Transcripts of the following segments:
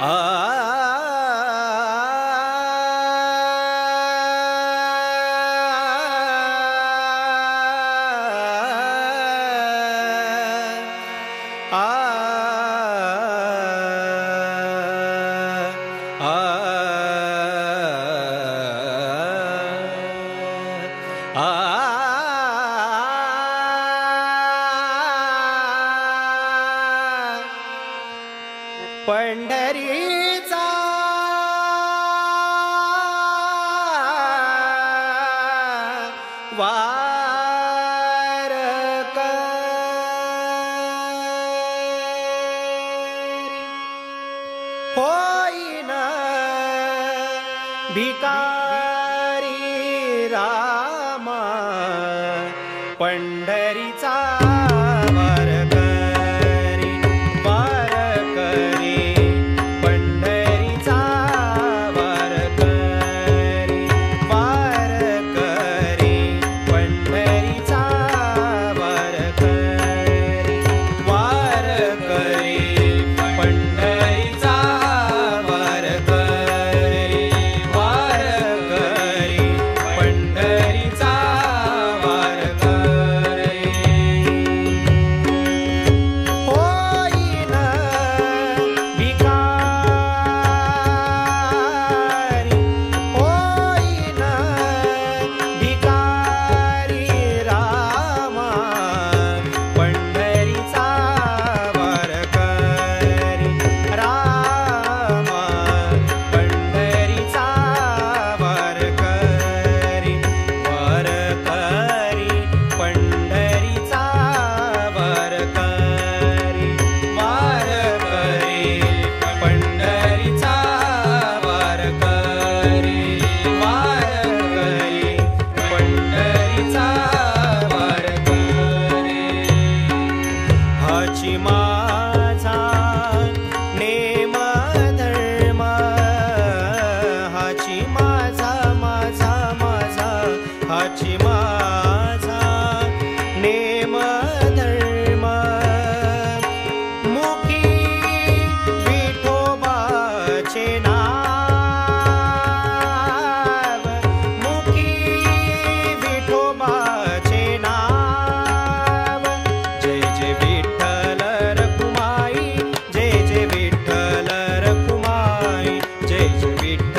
啊啊啊 वार होईन भिकारी cima. பேசுவிட்டு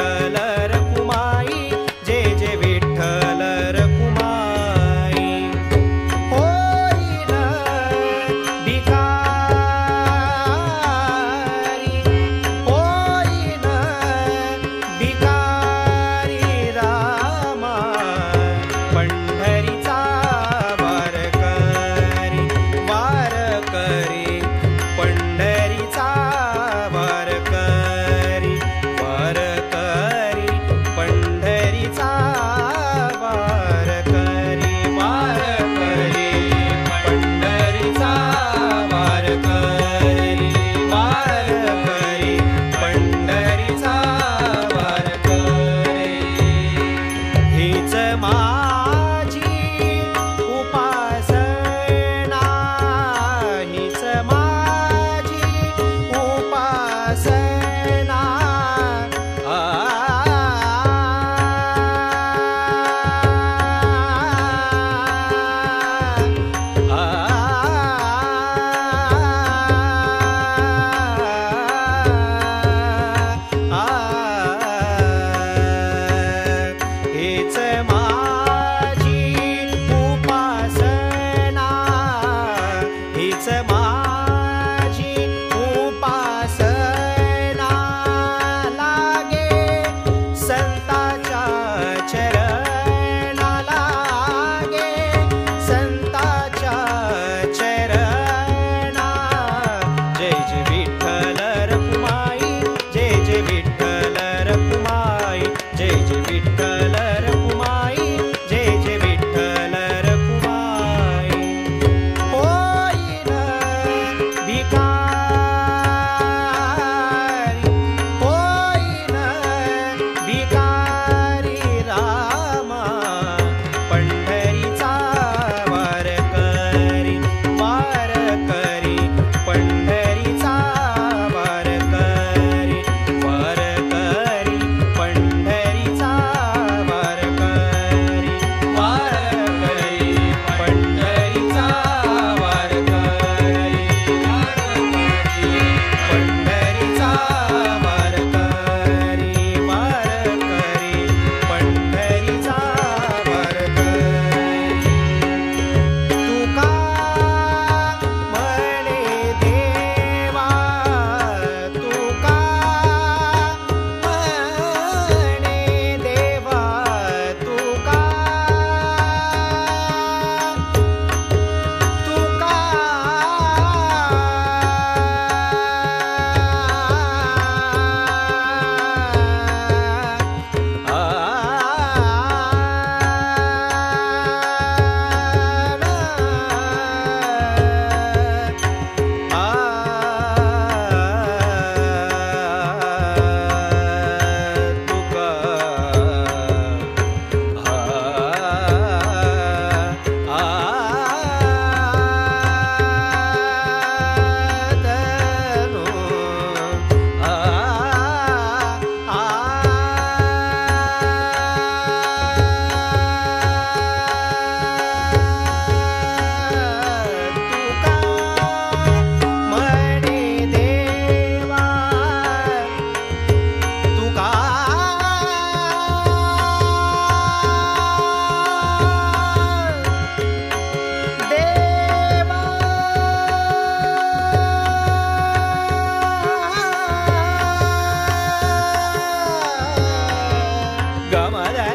干嘛呢？